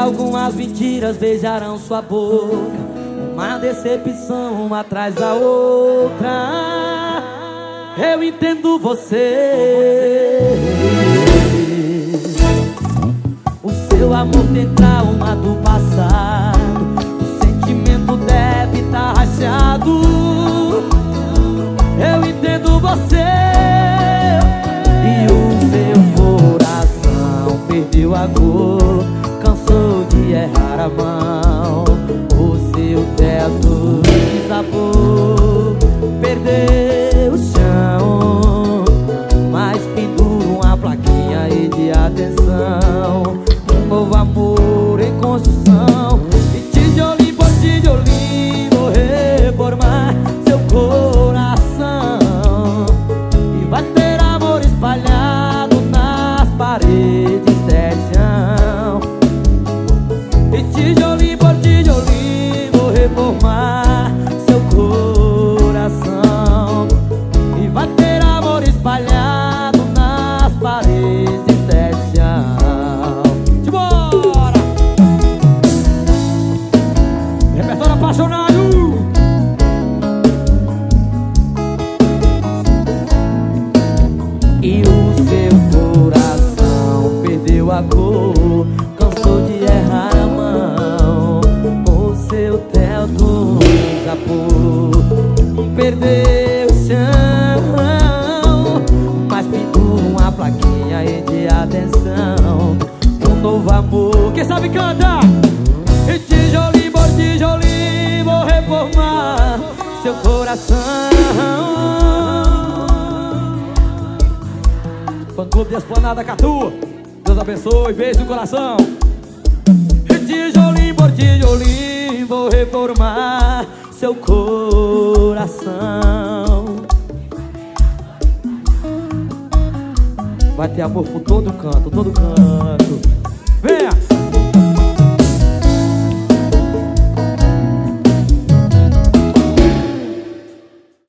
Algumas mentiras beijarão sua boca. Uma decepção uma atrás da outra. Eu entendo você. O seu amor tem trauma do passado. O sentimento deve estar tá rachado Eu entendo você. E o seu coração perdeu a cor a mão O seu teto desabou Perdeu perdeu o chão Mas pintou uma plaquinha aí de atenção. Um novo amor, quem sabe canta? E tijolinho por tijolinho vou reformar seu coração. Fã Clube de Esplanada Catu Deus abençoe, beijo no coração. E tijolinho por tijolinho vou reformar seu coração. Vai ter amor por todo canto, todo canto